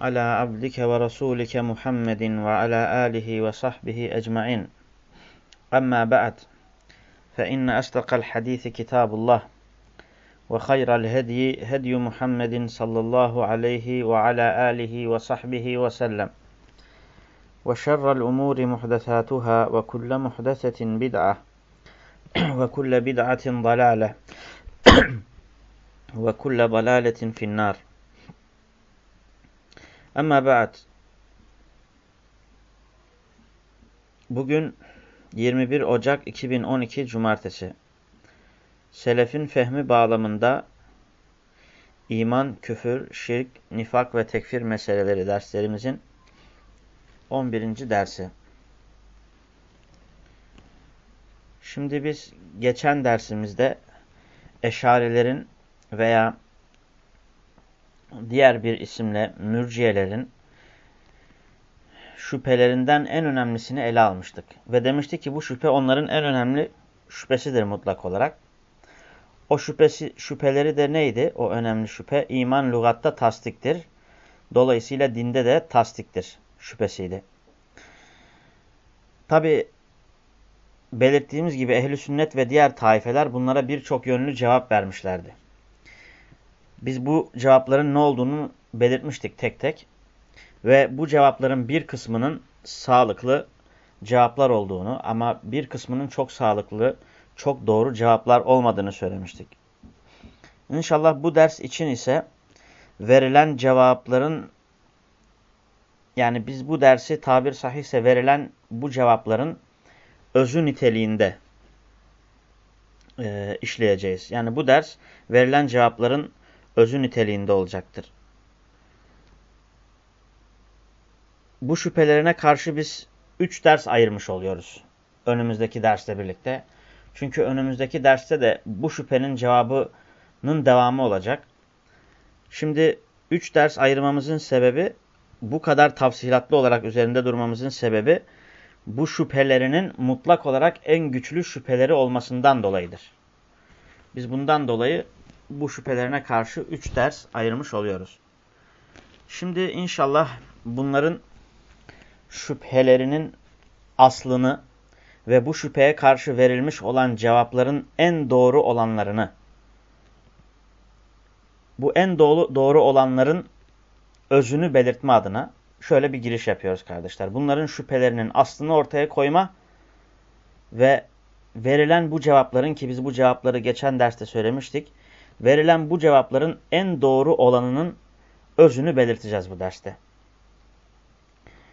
على عبدك ورسولك محمد وعلى آله وصحبه أجمعين. أما بعد فإن أصدق الحديث كتاب الله وخير الهدي هدي محمد صلى الله عليه وعلى آله وصحبه وسلم وشر الأمور محدثاتها وكل محدثة بدعة وكل بدعة ضلالة وكل ضلالة في النار. Ama ba'd. Bugün 21 Ocak 2012 Cumartesi. Selefin fehmi bağlamında iman, küfür, şirk, nifak ve tekfir meseleleri derslerimizin 11. dersi. Şimdi biz geçen dersimizde eşarilerin veya diğer bir isimle mürciyelerin şüphelerinden en önemlisini ele almıştık. Ve demiştik ki bu şüphe onların en önemli şüphesidir mutlak olarak. O şüphesi, şüpheleri de neydi? O önemli şüphe iman lügatta tasdiktir. Dolayısıyla dinde de tasdiktir şüphesiydi. Tabi belirttiğimiz gibi ehli sünnet ve diğer taifeler bunlara birçok yönlü cevap vermişlerdi. Biz bu cevapların ne olduğunu belirtmiştik tek tek. Ve bu cevapların bir kısmının sağlıklı cevaplar olduğunu ama bir kısmının çok sağlıklı, çok doğru cevaplar olmadığını söylemiştik. İnşallah bu ders için ise verilen cevapların yani biz bu dersi tabir sahihse verilen bu cevapların özü niteliğinde e, işleyeceğiz. Yani bu ders verilen cevapların özü niteliğinde olacaktır. Bu şüphelerine karşı biz üç ders ayırmış oluyoruz. Önümüzdeki dersle birlikte. Çünkü önümüzdeki derste de bu şüphenin cevabının devamı olacak. Şimdi üç ders ayırmamızın sebebi, bu kadar tafsilatlı olarak üzerinde durmamızın sebebi, bu şüphelerinin mutlak olarak en güçlü şüpheleri olmasından dolayıdır. Biz bundan dolayı bu şüphelerine karşı üç ders ayırmış oluyoruz. Şimdi inşallah bunların şüphelerinin aslını ve bu şüpheye karşı verilmiş olan cevapların en doğru olanlarını, bu en doğru, doğru olanların özünü belirtme adına şöyle bir giriş yapıyoruz kardeşler. Bunların şüphelerinin aslını ortaya koyma ve verilen bu cevapların ki biz bu cevapları geçen derste söylemiştik verilen bu cevapların en doğru olanının özünü belirteceğiz bu derste.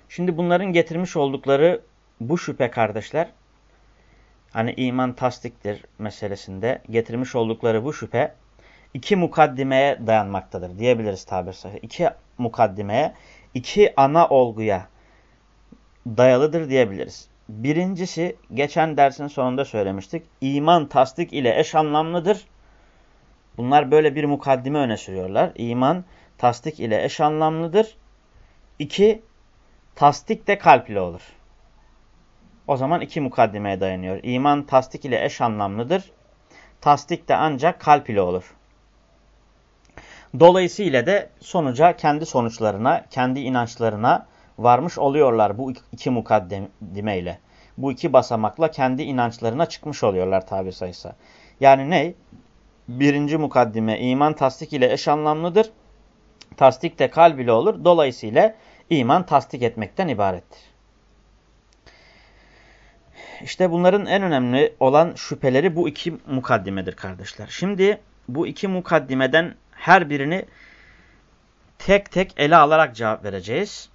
Şimdi bunların getirmiş oldukları bu şüphe kardeşler, hani iman tasdiktir meselesinde getirmiş oldukları bu şüphe iki mukaddimeye dayanmaktadır diyebiliriz tabir sahih. İki mukaddimeye, iki ana olguya dayalıdır diyebiliriz. Birincisi geçen dersin sonunda söylemiştik. İman tasdik ile eş anlamlıdır. Bunlar böyle bir mukaddime öne sürüyorlar. İman tasdik ile eş anlamlıdır. İki, tasdik de kalp ile olur. O zaman iki mukaddimeye dayanıyor. İman tasdik ile eş anlamlıdır. Tasdik de ancak kalp ile olur. Dolayısıyla da sonuca kendi sonuçlarına, kendi inançlarına varmış oluyorlar bu iki mukaddime ile. Bu iki basamakla kendi inançlarına çıkmış oluyorlar tabi sayısı. Yani ne? Birinci mukaddime iman tasdik ile eş anlamlıdır. Tasdik de kalb ile olur. Dolayısıyla iman tasdik etmekten ibarettir. İşte bunların en önemli olan şüpheleri bu iki mukaddimedir kardeşler. Şimdi bu iki mukaddimeden her birini tek tek ele alarak cevap vereceğiz.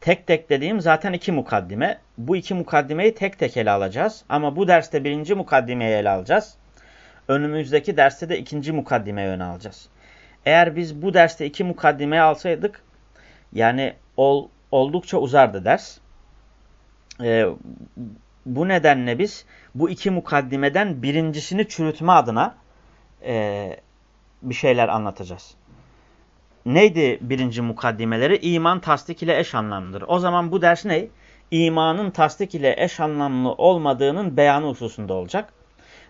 Tek tek dediğim zaten iki mukaddime. Bu iki mukaddimeyi tek tek ele alacağız. Ama bu derste birinci mukaddimeyi ele alacağız önümüzdeki derste de ikinci mukaddimeye yön alacağız. Eğer biz bu derste iki mukaddimeyi alsaydık yani ol, oldukça uzardı ders. e, bu nedenle biz bu iki mukaddimeden birincisini çürütme adına e, bir şeyler anlatacağız. Neydi birinci mukaddimeleri? İman tasdik ile eş anlamlıdır. O zaman bu ders ne? İmanın tasdik ile eş anlamlı olmadığının beyanı hususunda olacak.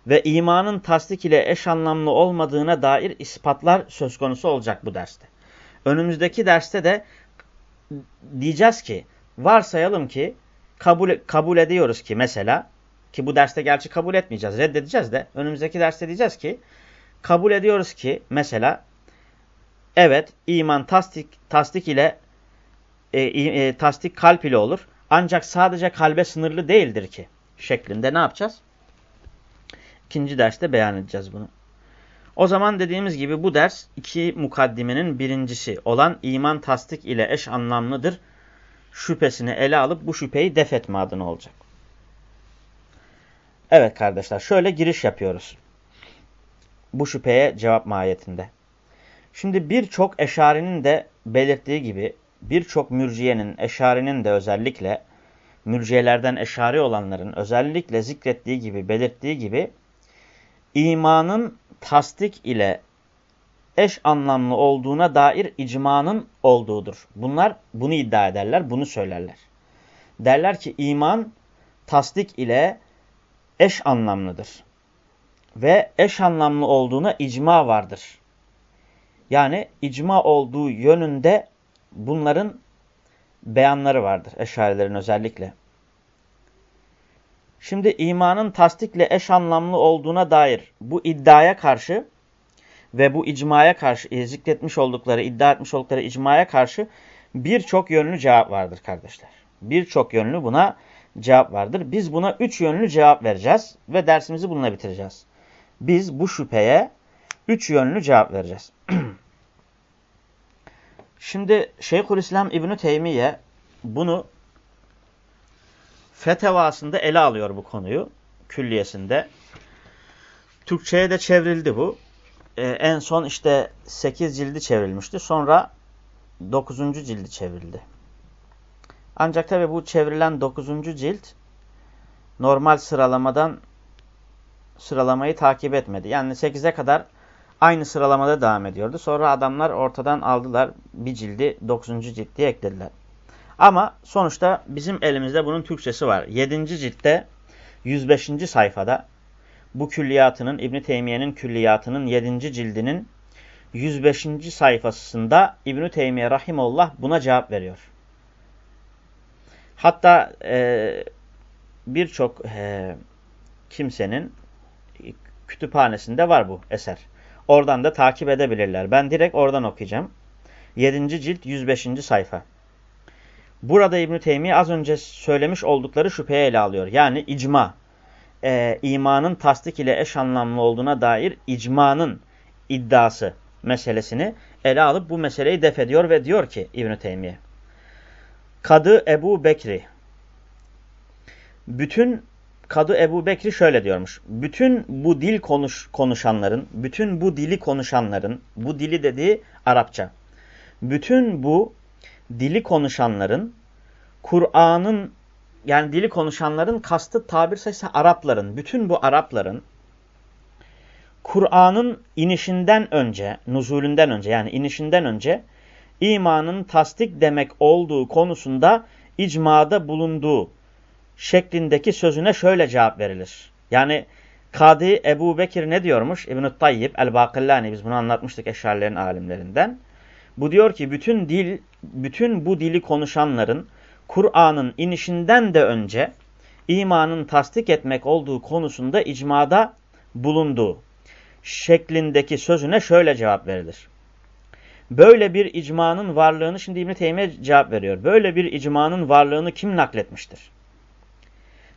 Ve imanın tasdik ile eş anlamlı olmadığına dair ispatlar söz konusu olacak bu derste. Önümüzdeki derste de diyeceğiz ki, varsayalım ki kabul, kabul ediyoruz ki mesela, ki bu derste gerçi kabul etmeyeceğiz, reddedeceğiz de, önümüzdeki derste diyeceğiz ki, kabul ediyoruz ki mesela evet iman tasdik, tasdik ile e, e, tasdik kalp ile olur. Ancak sadece kalbe sınırlı değildir ki şeklinde ne yapacağız? İkinci derste beyan edeceğiz bunu. O zaman dediğimiz gibi bu ders iki mukaddimenin birincisi olan iman tasdik ile eş anlamlıdır. Şüphesini ele alıp bu şüpheyi def etme adına olacak. Evet kardeşler şöyle giriş yapıyoruz bu şüpheye cevap mahiyetinde. Şimdi birçok eşarinin de belirttiği gibi birçok mürciyenin, eşarinin de özellikle mürciyelerden eşari olanların özellikle zikrettiği gibi, belirttiği gibi imanın tasdik ile eş anlamlı olduğuna dair icmanın olduğudur. Bunlar bunu iddia ederler, bunu söylerler. Derler ki iman tasdik ile eş anlamlıdır ve eş anlamlı olduğuna icma vardır. Yani icma olduğu yönünde bunların beyanları vardır. Eşarilerin özellikle. Şimdi imanın tasdikle eş anlamlı olduğuna dair bu iddiaya karşı ve bu icmaya karşı e, zikretmiş oldukları, iddia etmiş oldukları icmaya karşı birçok yönlü cevap vardır kardeşler. Birçok yönlü buna cevap vardır. Biz buna üç yönlü cevap vereceğiz ve dersimizi bununla bitireceğiz biz bu şüpheye üç yönlü cevap vereceğiz. Şimdi Şeyhülislam İbn Teymiye bunu fetevasında ele alıyor bu konuyu külliyesinde. Türkçe'ye de çevrildi bu. Ee, en son işte 8 cildi çevrilmişti. Sonra 9. cildi çevrildi. Ancak tabi bu çevrilen 9. cilt normal sıralamadan sıralamayı takip etmedi. Yani 8'e kadar aynı sıralamada devam ediyordu. Sonra adamlar ortadan aldılar bir cildi 9. cilt diye eklediler. Ama sonuçta bizim elimizde bunun Türkçesi var. 7. ciltte 105. sayfada bu külliyatının İbn Teymiye'nin külliyatının 7. cildinin 105. sayfasında İbn Teymiye rahimullah buna cevap veriyor. Hatta e, birçok e, kimsenin kütüphanesinde var bu eser. Oradan da takip edebilirler. Ben direkt oradan okuyacağım. 7. cilt 105. sayfa. Burada İbn-i Teymiye az önce söylemiş oldukları şüpheye ele alıyor. Yani icma, e, imanın tasdik ile eş anlamlı olduğuna dair icmanın iddiası meselesini ele alıp bu meseleyi def ediyor ve diyor ki İbn-i Teymiye. Kadı Ebu Bekri bütün Kadı Ebu Bekri şöyle diyormuş. Bütün bu dil konuş, konuşanların, bütün bu dili konuşanların, bu dili dediği Arapça. Bütün bu dili konuşanların, Kur'an'ın, yani dili konuşanların kastı tabir sayısı Arapların, bütün bu Arapların, Kur'an'ın inişinden önce, nuzulünden önce yani inişinden önce imanın tasdik demek olduğu konusunda icmada bulunduğu şeklindeki sözüne şöyle cevap verilir. Yani Kadi Ebu Bekir ne diyormuş? İbn-i Tayyip el-Bakillani biz bunu anlatmıştık eşarlerin alimlerinden. Bu diyor ki bütün dil, bütün bu dili konuşanların Kur'an'ın inişinden de önce imanın tasdik etmek olduğu konusunda icmada bulunduğu şeklindeki sözüne şöyle cevap verilir. Böyle bir icmanın varlığını şimdi İbn-i Teymiye cevap veriyor. Böyle bir icmanın varlığını kim nakletmiştir?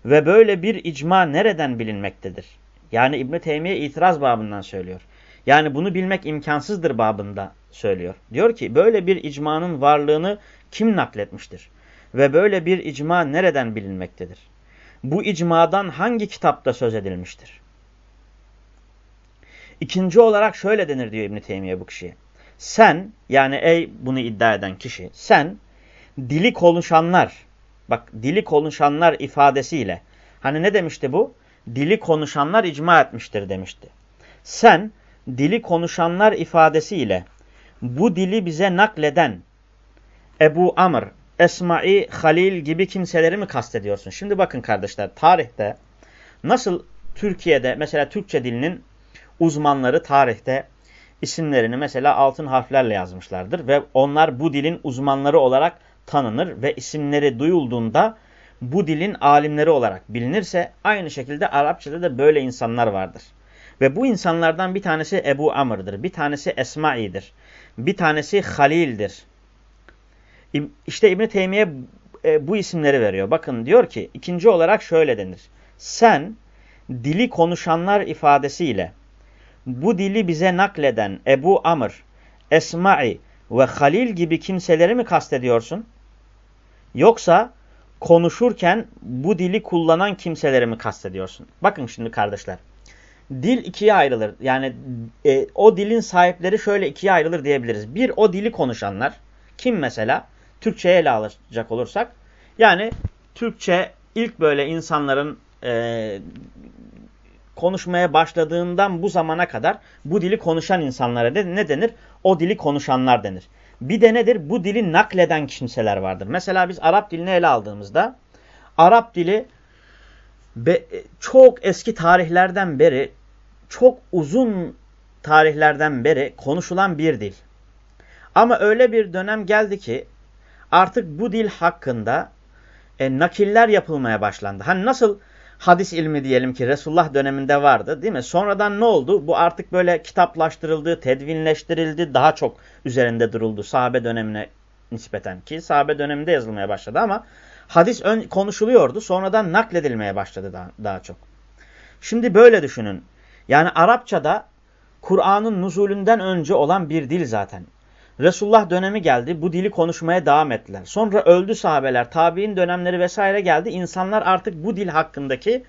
Ve böyle bir icma nereden bilinmektedir? Yani İbn-i Teymiye itiraz babından söylüyor. Yani bunu bilmek imkansızdır babında söylüyor. Diyor ki böyle bir icmanın varlığını kim nakletmiştir? Ve böyle bir icma nereden bilinmektedir? Bu icmadan hangi kitapta söz edilmiştir? İkinci olarak şöyle denir diyor İbn-i Teymiye bu kişiye. Sen yani ey bunu iddia eden kişi sen dili konuşanlar Bak dili konuşanlar ifadesiyle. Hani ne demişti bu? Dili konuşanlar icma etmiştir demişti. Sen dili konuşanlar ifadesiyle bu dili bize nakleden Ebu Amr, Esma'i, Halil gibi kimseleri mi kastediyorsun? Şimdi bakın kardeşler tarihte nasıl Türkiye'de mesela Türkçe dilinin uzmanları tarihte isimlerini mesela altın harflerle yazmışlardır ve onlar bu dilin uzmanları olarak tanınır ve isimleri duyulduğunda bu dilin alimleri olarak bilinirse aynı şekilde Arapçada da böyle insanlar vardır. Ve bu insanlardan bir tanesi Ebu Amr'dır, bir tanesi Esma'i'dir, bir tanesi Halil'dir. İşte İbn-i Teymiye e, bu isimleri veriyor. Bakın diyor ki ikinci olarak şöyle denir. Sen dili konuşanlar ifadesiyle bu dili bize nakleden Ebu Amr, Esma'i ve Halil gibi kimseleri mi kastediyorsun? Yoksa konuşurken bu dili kullanan kimseleri mi kastediyorsun? Bakın şimdi kardeşler. Dil ikiye ayrılır. Yani e, o dilin sahipleri şöyle ikiye ayrılır diyebiliriz. Bir o dili konuşanlar. Kim mesela? Türkçe'ye ele alacak olursak. Yani Türkçe ilk böyle insanların e, konuşmaya başladığından bu zamana kadar bu dili konuşan insanlara de, ne denir? O dili konuşanlar denir. Bir de nedir? Bu dili nakleden kimseler vardır. Mesela biz Arap dilini ele aldığımızda Arap dili be, çok eski tarihlerden beri çok uzun tarihlerden beri konuşulan bir dil. Ama öyle bir dönem geldi ki artık bu dil hakkında e, nakiller yapılmaya başlandı. Hani nasıl hadis ilmi diyelim ki Resulullah döneminde vardı değil mi? Sonradan ne oldu? Bu artık böyle kitaplaştırıldı, tedvinleştirildi, daha çok üzerinde duruldu sahabe dönemine nispeten ki sahabe döneminde yazılmaya başladı ama hadis ön, konuşuluyordu sonradan nakledilmeye başladı daha, daha çok. Şimdi böyle düşünün. Yani Arapçada Kur'an'ın nuzulünden önce olan bir dil zaten. Resulullah dönemi geldi. Bu dili konuşmaya devam ettiler. Sonra öldü sahabeler. Tabi'in dönemleri vesaire geldi. İnsanlar artık bu dil hakkındaki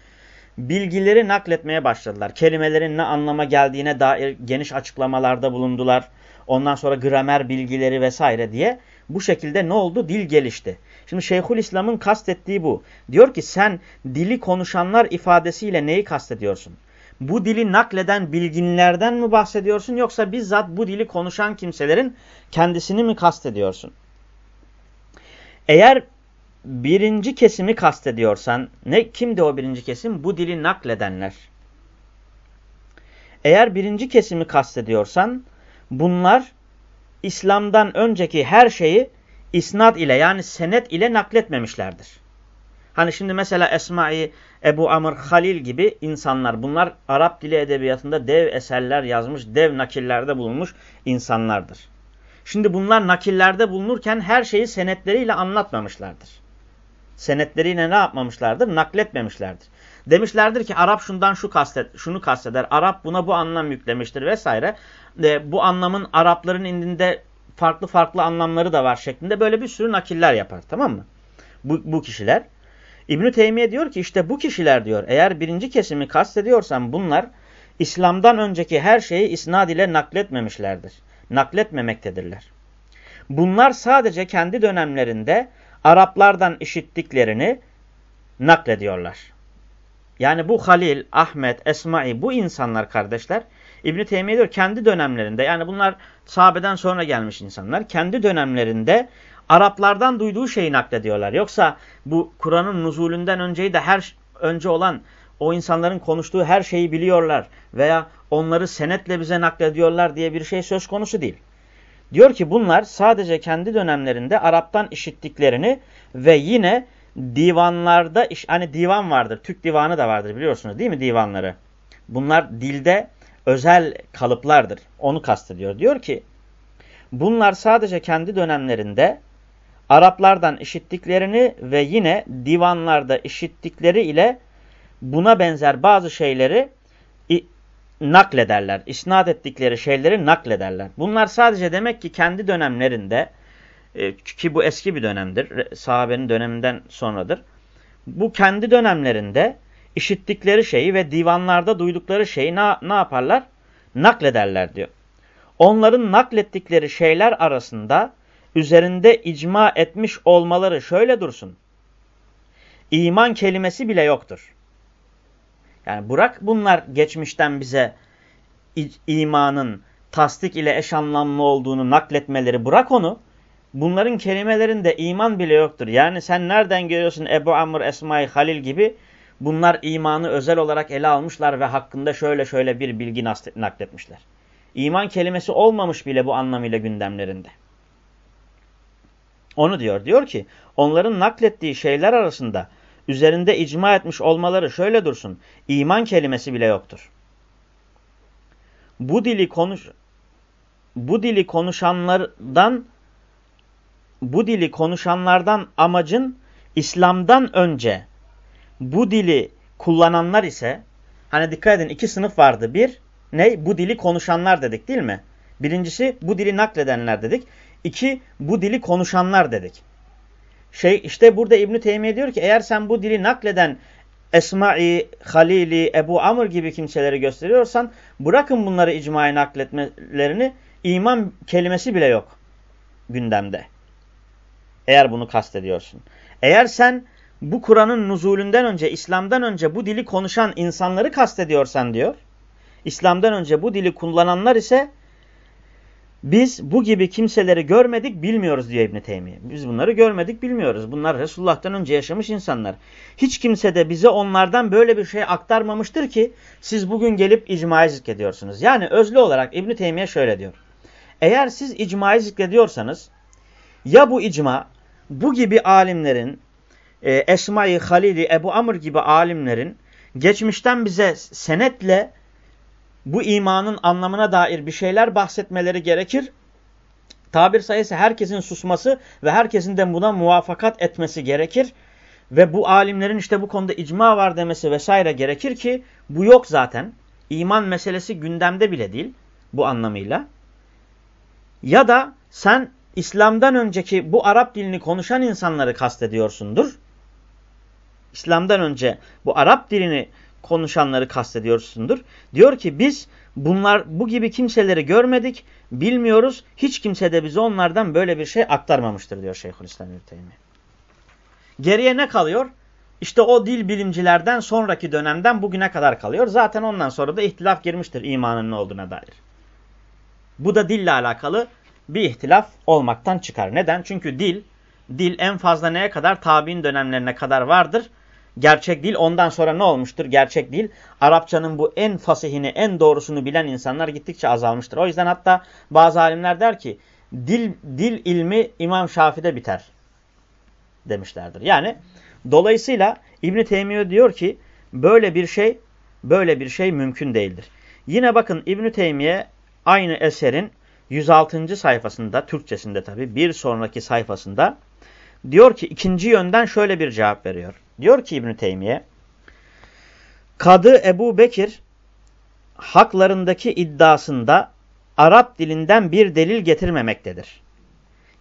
bilgileri nakletmeye başladılar. Kelimelerin ne anlama geldiğine dair geniş açıklamalarda bulundular. Ondan sonra gramer bilgileri vesaire diye. Bu şekilde ne oldu? Dil gelişti. Şimdi Şeyhül İslam'ın kastettiği bu. Diyor ki sen dili konuşanlar ifadesiyle neyi kastediyorsun? Bu dili nakleden bilginlerden mi bahsediyorsun yoksa bizzat bu dili konuşan kimselerin kendisini mi kastediyorsun? Eğer birinci kesimi kastediyorsan, ne kimdi o birinci kesim? Bu dili nakledenler. Eğer birinci kesimi kastediyorsan, bunlar İslam'dan önceki her şeyi isnat ile yani senet ile nakletmemişlerdir. Hani şimdi mesela Esma'i, Ebu Amr, Halil gibi insanlar bunlar Arap dili edebiyatında dev eserler yazmış, dev nakillerde bulunmuş insanlardır. Şimdi bunlar nakillerde bulunurken her şeyi senetleriyle anlatmamışlardır. Senetleriyle ne yapmamışlardır? Nakletmemişlerdir. Demişlerdir ki Arap şundan şu kastet, şunu kasteder. Arap buna bu anlam yüklemiştir vesaire. E, bu anlamın Arapların indinde farklı farklı anlamları da var şeklinde böyle bir sürü nakiller yapar. Tamam mı? Bu, bu kişiler. İbn-i Teymiye diyor ki işte bu kişiler diyor eğer birinci kesimi kastediyorsan bunlar İslam'dan önceki her şeyi isnad ile nakletmemişlerdir. Nakletmemektedirler. Bunlar sadece kendi dönemlerinde Araplardan işittiklerini naklediyorlar. Yani bu Halil, Ahmet, Esma'i bu insanlar kardeşler İbn-i Teymiye diyor kendi dönemlerinde yani bunlar sahabeden sonra gelmiş insanlar kendi dönemlerinde Araplardan duyduğu şeyi naklediyorlar. Yoksa bu Kur'an'ın nuzulünden önceyi de her önce olan o insanların konuştuğu her şeyi biliyorlar veya onları senetle bize naklediyorlar diye bir şey söz konusu değil. Diyor ki bunlar sadece kendi dönemlerinde Arap'tan işittiklerini ve yine divanlarda, hani divan vardır, Türk divanı da vardır biliyorsunuz değil mi divanları? Bunlar dilde özel kalıplardır. Onu kastediyor. Diyor ki bunlar sadece kendi dönemlerinde Araplardan işittiklerini ve yine divanlarda işittikleri ile buna benzer bazı şeyleri naklederler. İsnat ettikleri şeyleri naklederler. Bunlar sadece demek ki kendi dönemlerinde e, ki bu eski bir dönemdir. Sahabenin döneminden sonradır. Bu kendi dönemlerinde işittikleri şeyi ve divanlarda duydukları şeyi ne, ne yaparlar? Naklederler diyor. Onların naklettikleri şeyler arasında üzerinde icma etmiş olmaları şöyle dursun. iman kelimesi bile yoktur. Yani bırak bunlar geçmişten bize imanın tasdik ile eş anlamlı olduğunu nakletmeleri bırak onu. Bunların kelimelerinde iman bile yoktur. Yani sen nereden görüyorsun Ebu Amr, Esma-i Halil gibi bunlar imanı özel olarak ele almışlar ve hakkında şöyle şöyle bir bilgi nakletmişler. İman kelimesi olmamış bile bu anlamıyla gündemlerinde. Onu diyor. Diyor ki onların naklettiği şeyler arasında üzerinde icma etmiş olmaları şöyle dursun. İman kelimesi bile yoktur. Bu dili konuş bu dili konuşanlardan bu dili konuşanlardan amacın İslam'dan önce bu dili kullananlar ise hani dikkat edin iki sınıf vardı. Bir ne? Bu dili konuşanlar dedik değil mi? Birincisi bu dili nakledenler dedik. İki bu dili konuşanlar dedik. Şey işte burada İbn Teymiye diyor ki eğer sen bu dili nakleden Esma'i, Halili, Ebu Amr gibi kimseleri gösteriyorsan bırakın bunları icmaya nakletmelerini iman kelimesi bile yok gündemde. Eğer bunu kastediyorsun. Eğer sen bu Kur'an'ın nuzulünden önce, İslam'dan önce bu dili konuşan insanları kastediyorsan diyor. İslam'dan önce bu dili kullananlar ise biz bu gibi kimseleri görmedik, bilmiyoruz diyor İbn Teymiye. Biz bunları görmedik, bilmiyoruz. Bunlar Resulullah'tan önce yaşamış insanlar. Hiç kimse de bize onlardan böyle bir şey aktarmamıştır ki siz bugün gelip icmayı zikrediyorsunuz. Yani özlü olarak İbn Teymiye şöyle diyor. Eğer siz icmayı zikrediyorsanız ya bu icma bu gibi alimlerin e, Esma-i Halili, Ebu Amr gibi alimlerin geçmişten bize senetle bu imanın anlamına dair bir şeyler bahsetmeleri gerekir. Tabir sayısı herkesin susması ve herkesin de buna muvaffakat etmesi gerekir. Ve bu alimlerin işte bu konuda icma var demesi vesaire gerekir ki bu yok zaten. İman meselesi gündemde bile değil bu anlamıyla. Ya da sen İslam'dan önceki bu Arap dilini konuşan insanları kastediyorsundur. İslam'dan önce bu Arap dilini konuşanları kastediyorsundur. Diyor ki biz bunlar bu gibi kimseleri görmedik, bilmiyoruz. Hiç kimse de bize onlardan böyle bir şey aktarmamıştır diyor Şeyhülislam İbn Geriye ne kalıyor? İşte o dil bilimcilerden sonraki dönemden bugüne kadar kalıyor. Zaten ondan sonra da ihtilaf girmiştir imanın ne olduğuna dair. Bu da dille alakalı bir ihtilaf olmaktan çıkar. Neden? Çünkü dil, dil en fazla neye kadar? Tabi'in dönemlerine kadar vardır gerçek dil ondan sonra ne olmuştur? Gerçek dil. Arapçanın bu en fasihini, en doğrusunu bilen insanlar gittikçe azalmıştır. O yüzden hatta bazı alimler der ki dil, dil ilmi İmam Şafi'de biter demişlerdir. Yani dolayısıyla İbn Teymiye diyor ki böyle bir şey böyle bir şey mümkün değildir. Yine bakın İbn Teymiye aynı eserin 106. sayfasında Türkçesinde tabi bir sonraki sayfasında diyor ki ikinci yönden şöyle bir cevap veriyor. Diyor ki İbn Teymiye Kadı Ebu Bekir haklarındaki iddiasında Arap dilinden bir delil getirmemektedir.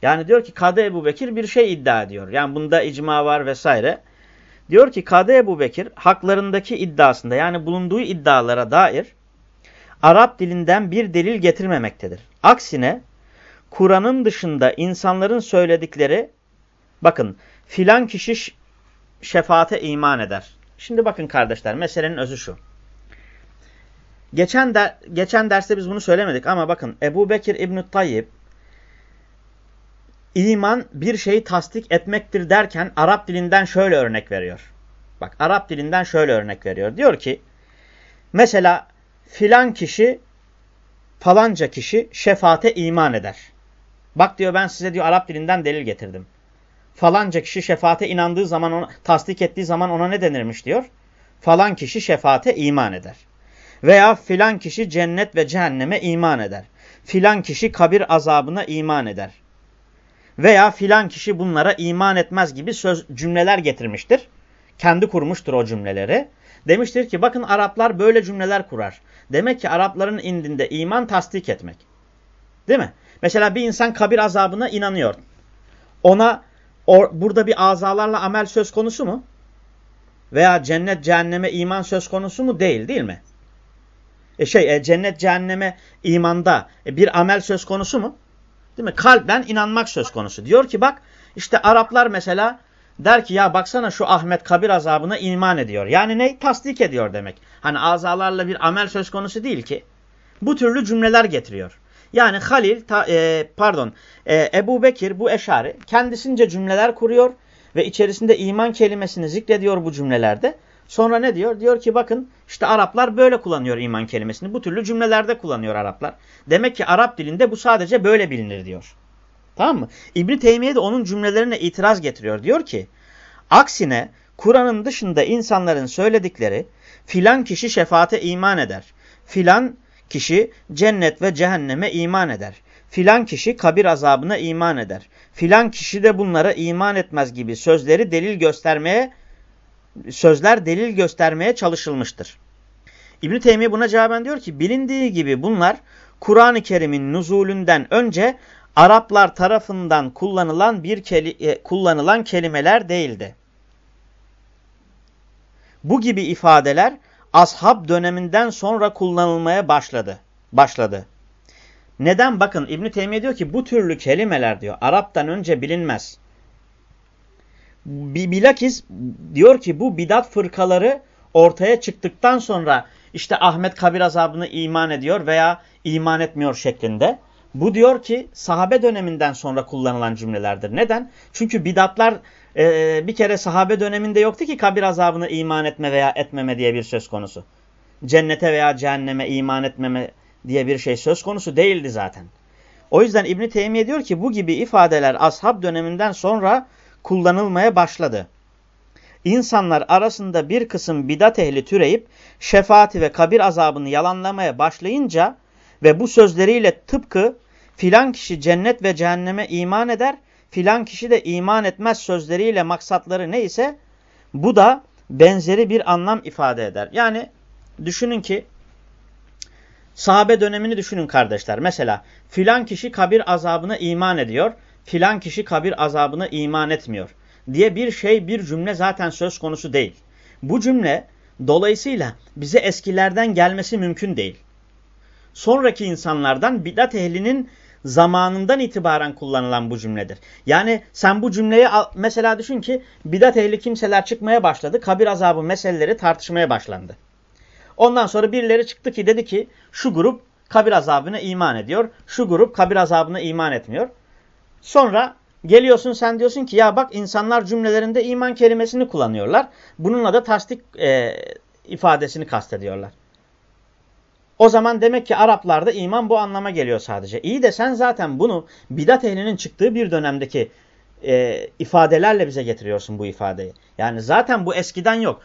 Yani diyor ki Kadı Ebu Bekir bir şey iddia ediyor. Yani bunda icma var vesaire. Diyor ki Kadı Ebu Bekir haklarındaki iddiasında yani bulunduğu iddialara dair Arap dilinden bir delil getirmemektedir. Aksine Kur'an'ın dışında insanların söyledikleri bakın filan kişi şefaate iman eder. Şimdi bakın kardeşler meselenin özü şu. Geçen, der, geçen derste biz bunu söylemedik ama bakın Ebu Bekir İbn-i Tayyib iman bir şeyi tasdik etmektir derken Arap dilinden şöyle örnek veriyor. Bak Arap dilinden şöyle örnek veriyor. Diyor ki mesela filan kişi falanca kişi şefaate iman eder. Bak diyor ben size diyor Arap dilinden delil getirdim falanca kişi şefaate inandığı zaman, ona, tasdik ettiği zaman ona ne denirmiş diyor? Falan kişi şefaate iman eder. Veya filan kişi cennet ve cehenneme iman eder. Filan kişi kabir azabına iman eder. Veya filan kişi bunlara iman etmez gibi söz cümleler getirmiştir. Kendi kurmuştur o cümleleri. Demiştir ki bakın Araplar böyle cümleler kurar. Demek ki Arapların indinde iman tasdik etmek. Değil mi? Mesela bir insan kabir azabına inanıyor. Ona Or, burada bir azalarla amel söz konusu mu? Veya cennet cehenneme iman söz konusu mu? Değil değil mi? E şey e, cennet cehenneme imanda e, bir amel söz konusu mu? Değil mi? Kalpten inanmak söz konusu. Diyor ki bak işte Araplar mesela der ki ya baksana şu Ahmet kabir azabına iman ediyor. Yani ne? Tasdik ediyor demek. Hani azalarla bir amel söz konusu değil ki. Bu türlü cümleler getiriyor. Yani Halil, ta, e, pardon, e, Ebu Bekir bu eşari kendisince cümleler kuruyor ve içerisinde iman kelimesini zikrediyor bu cümlelerde. Sonra ne diyor? Diyor ki bakın işte Araplar böyle kullanıyor iman kelimesini. Bu türlü cümlelerde kullanıyor Araplar. Demek ki Arap dilinde bu sadece böyle bilinir diyor. Tamam mı? İbni Teymiye de onun cümlelerine itiraz getiriyor. Diyor ki aksine Kur'an'ın dışında insanların söyledikleri filan kişi şefaate iman eder. Filan kişi cennet ve cehenneme iman eder. Filan kişi kabir azabına iman eder. Filan kişi de bunlara iman etmez gibi sözleri delil göstermeye sözler delil göstermeye çalışılmıştır. İbn Teymiye buna cevaben diyor ki bilindiği gibi bunlar Kur'an-ı Kerim'in nuzulünden önce Araplar tarafından kullanılan bir keli e, kullanılan kelimeler değildi. Bu gibi ifadeler ashab döneminden sonra kullanılmaya başladı. Başladı. Neden? Bakın İbn Teymiye diyor ki bu türlü kelimeler diyor Arap'tan önce bilinmez. Bilakis diyor ki bu bidat fırkaları ortaya çıktıktan sonra işte Ahmet kabir azabını iman ediyor veya iman etmiyor şeklinde. Bu diyor ki sahabe döneminden sonra kullanılan cümlelerdir. Neden? Çünkü bidatlar e, bir kere sahabe döneminde yoktu ki kabir azabını iman etme veya etmeme diye bir söz konusu. Cennete veya cehenneme iman etmeme diye bir şey söz konusu değildi zaten. O yüzden İbn Teymiye diyor ki bu gibi ifadeler ashab döneminden sonra kullanılmaya başladı. İnsanlar arasında bir kısım bidat ehli türeyip şefaati ve kabir azabını yalanlamaya başlayınca ve bu sözleriyle tıpkı filan kişi cennet ve cehenneme iman eder, filan kişi de iman etmez sözleriyle maksatları neyse bu da benzeri bir anlam ifade eder. Yani düşünün ki sahabe dönemini düşünün kardeşler. Mesela filan kişi kabir azabına iman ediyor, filan kişi kabir azabına iman etmiyor diye bir şey bir cümle zaten söz konusu değil. Bu cümle dolayısıyla bize eskilerden gelmesi mümkün değil sonraki insanlardan bidat ehlinin zamanından itibaren kullanılan bu cümledir. Yani sen bu cümleyi mesela düşün ki bidat ehli kimseler çıkmaya başladı. Kabir azabı meseleleri tartışmaya başlandı. Ondan sonra birileri çıktı ki dedi ki şu grup kabir azabına iman ediyor. Şu grup kabir azabına iman etmiyor. Sonra geliyorsun sen diyorsun ki ya bak insanlar cümlelerinde iman kelimesini kullanıyorlar. Bununla da tasdik e, ifadesini kastediyorlar. O zaman demek ki Araplarda iman bu anlama geliyor sadece. İyi de sen zaten bunu bidat ehlinin çıktığı bir dönemdeki e, ifadelerle bize getiriyorsun bu ifadeyi. Yani zaten bu eskiden yok.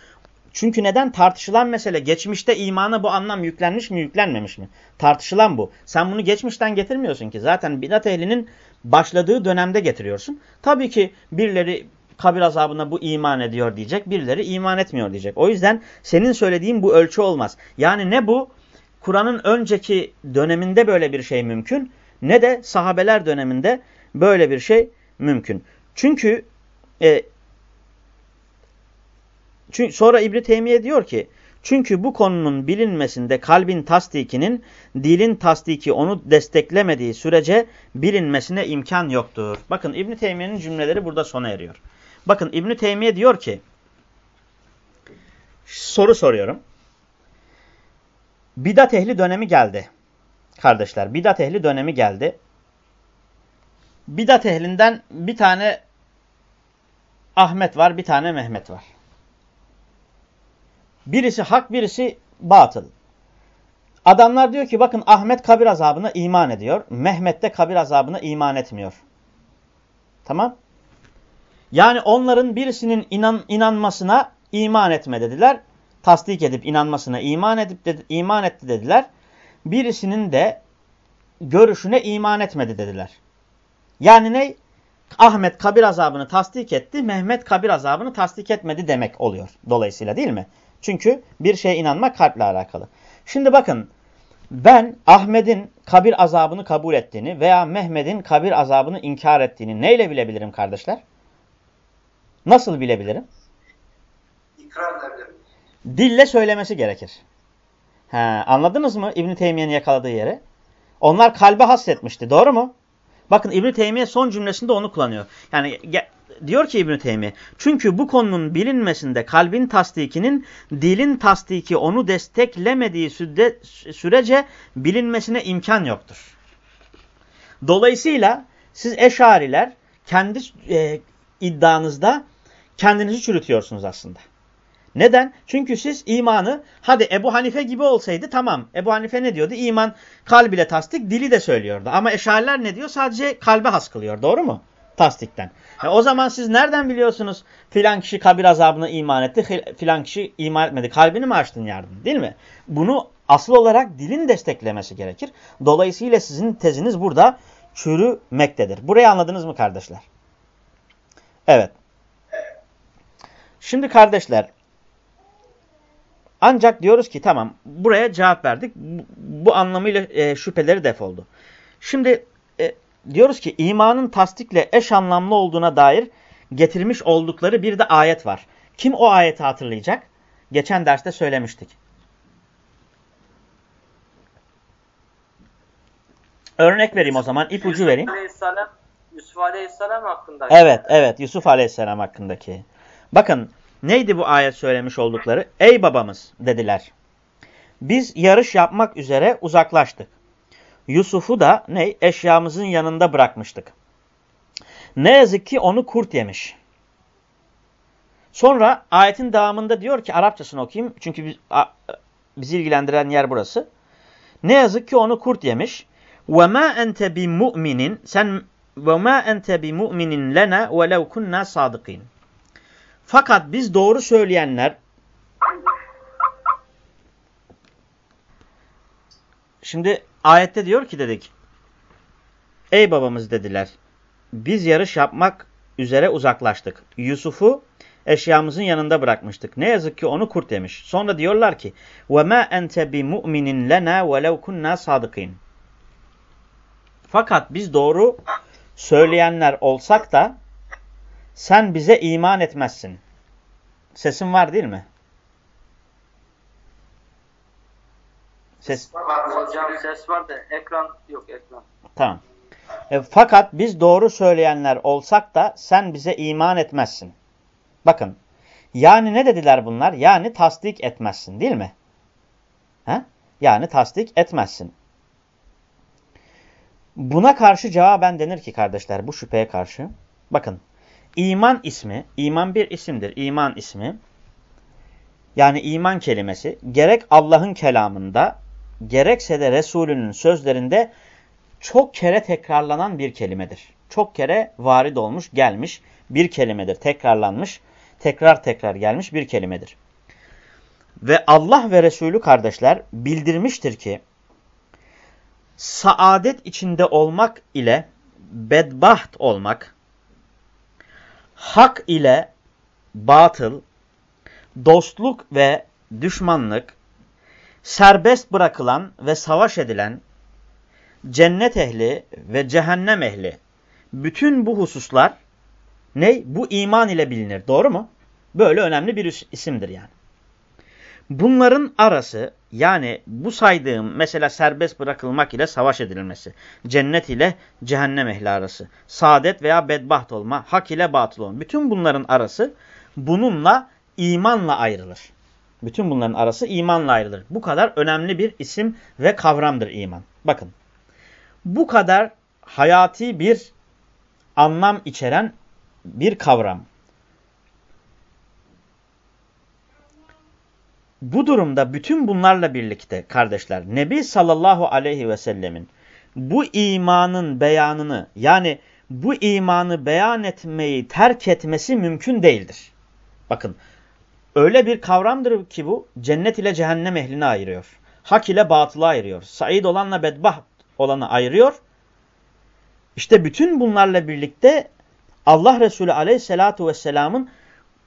Çünkü neden? Tartışılan mesele geçmişte imana bu anlam yüklenmiş mi yüklenmemiş mi? Tartışılan bu. Sen bunu geçmişten getirmiyorsun ki. Zaten bidat ehlinin başladığı dönemde getiriyorsun. Tabii ki birileri kabir azabına bu iman ediyor diyecek. Birileri iman etmiyor diyecek. O yüzden senin söylediğin bu ölçü olmaz. Yani ne bu? Kur'an'ın önceki döneminde böyle bir şey mümkün ne de sahabeler döneminde böyle bir şey mümkün. Çünkü e, çünkü sonra İbn Teymiye diyor ki çünkü bu konunun bilinmesinde kalbin tasdikinin dilin tasdiki onu desteklemediği sürece bilinmesine imkan yoktur. Bakın İbn Teymiye'nin cümleleri burada sona eriyor. Bakın İbn Teymiye diyor ki soru soruyorum. Bidat ehli dönemi geldi. Kardeşler bidat ehli dönemi geldi. Bidat ehlinden bir tane Ahmet var, bir tane Mehmet var. Birisi hak, birisi batıl. Adamlar diyor ki bakın Ahmet kabir azabına iman ediyor. Mehmet de kabir azabına iman etmiyor. Tamam. Yani onların birisinin inan, inanmasına iman etme dediler tasdik edip inanmasına iman edip dedi, iman etti dediler. Birisinin de görüşüne iman etmedi dediler. Yani ne? Ahmet kabir azabını tasdik etti, Mehmet kabir azabını tasdik etmedi demek oluyor. Dolayısıyla değil mi? Çünkü bir şeye inanmak kalple alakalı. Şimdi bakın ben Ahmet'in kabir azabını kabul ettiğini veya Mehmet'in kabir azabını inkar ettiğini neyle bilebilirim kardeşler? Nasıl bilebilirim? Dille söylemesi gerekir. He, anladınız mı İbn Teymiye'nin yakaladığı yeri? Onlar kalbe hasretmişti. Doğru mu? Bakın İbn Teymiye son cümlesinde onu kullanıyor. Yani diyor ki İbn Teymi çünkü bu konunun bilinmesinde kalbin tasdikinin dilin tasdiki onu desteklemediği sürece bilinmesine imkan yoktur. Dolayısıyla siz eşariler kendi e, iddianızda kendinizi çürütüyorsunuz aslında. Neden? Çünkü siz imanı hadi Ebu Hanife gibi olsaydı tamam. Ebu Hanife ne diyordu? İman kalb ile tasdik dili de söylüyordu. Ama eşariler ne diyor? Sadece kalbe has kılıyor. Doğru mu? Tasdikten. E o zaman siz nereden biliyorsunuz filan kişi kabir azabına iman etti, filan kişi iman etmedi. Kalbini mi açtın yardım değil mi? Bunu asıl olarak dilin desteklemesi gerekir. Dolayısıyla sizin teziniz burada çürümektedir. Burayı anladınız mı kardeşler? Evet. Şimdi kardeşler ancak diyoruz ki tamam buraya cevap verdik. Bu, bu anlamıyla e, şüpheleri defoldu. Şimdi e, diyoruz ki imanın tasdikle eş anlamlı olduğuna dair getirmiş oldukları bir de ayet var. Kim o ayeti hatırlayacak? Geçen derste söylemiştik. Örnek vereyim o zaman, ipucu vereyim. Aleyhisselam, Yusuf Aleyhisselam hakkında. Evet, evet, Yusuf Aleyhisselam hakkındaki. Bakın, neydi bu ayet söylemiş oldukları? Ey babamız dediler. Biz yarış yapmak üzere uzaklaştık. Yusuf'u da ne? Eşyamızın yanında bırakmıştık. Ne yazık ki onu kurt yemiş. Sonra ayetin devamında diyor ki Arapçasını okuyayım. Çünkü biz, a, bizi ilgilendiren yer burası. Ne yazık ki onu kurt yemiş. Ve ma ente bi mu'minin sen ve ma ente bi mu'minin lena ve lev kunna sadıkin. Fakat biz doğru söyleyenler Şimdi ayette diyor ki dedik. Ey babamız dediler. Biz yarış yapmak üzere uzaklaştık. Yusuf'u eşyamızın yanında bırakmıştık. Ne yazık ki onu kurt yemiş. Sonra diyorlar ki: "Ve ma ente bi mu'minin lena ve lev kunna sadıkin." Fakat biz doğru söyleyenler olsak da sen bize iman etmezsin. Sesin var değil mi? Ses Hocam ses var da ekran yok ekran. Tamam. E, fakat biz doğru söyleyenler olsak da sen bize iman etmezsin. Bakın. Yani ne dediler bunlar? Yani tasdik etmezsin değil mi? He? Yani tasdik etmezsin. Buna karşı cevaben denir ki kardeşler bu şüpheye karşı. Bakın iman ismi, iman bir isimdir. İman ismi yani iman kelimesi gerek Allah'ın kelamında gerekse de Resulünün sözlerinde çok kere tekrarlanan bir kelimedir. Çok kere varid olmuş, gelmiş bir kelimedir. Tekrarlanmış, tekrar tekrar gelmiş bir kelimedir. Ve Allah ve Resulü kardeşler bildirmiştir ki saadet içinde olmak ile bedbaht olmak, hak ile batıl, dostluk ve düşmanlık, serbest bırakılan ve savaş edilen, cennet ehli ve cehennem ehli, bütün bu hususlar ne? Bu iman ile bilinir. Doğru mu? Böyle önemli bir isimdir yani. Bunların arası yani bu saydığım mesela serbest bırakılmak ile savaş edilmesi, cennet ile cehennem ehli arası, saadet veya bedbaht olma, hak ile batıl olma. Bütün bunların arası bununla imanla ayrılır. Bütün bunların arası imanla ayrılır. Bu kadar önemli bir isim ve kavramdır iman. Bakın bu kadar hayati bir anlam içeren bir kavram. Bu durumda bütün bunlarla birlikte kardeşler Nebi sallallahu aleyhi ve sellemin bu imanın beyanını yani bu imanı beyan etmeyi terk etmesi mümkün değildir. Bakın öyle bir kavramdır ki bu cennet ile cehennem ehlini ayırıyor. Hak ile batılı ayırıyor. Said olanla bedbaht olanı ayırıyor. İşte bütün bunlarla birlikte Allah Resulü aleyhissalatu vesselamın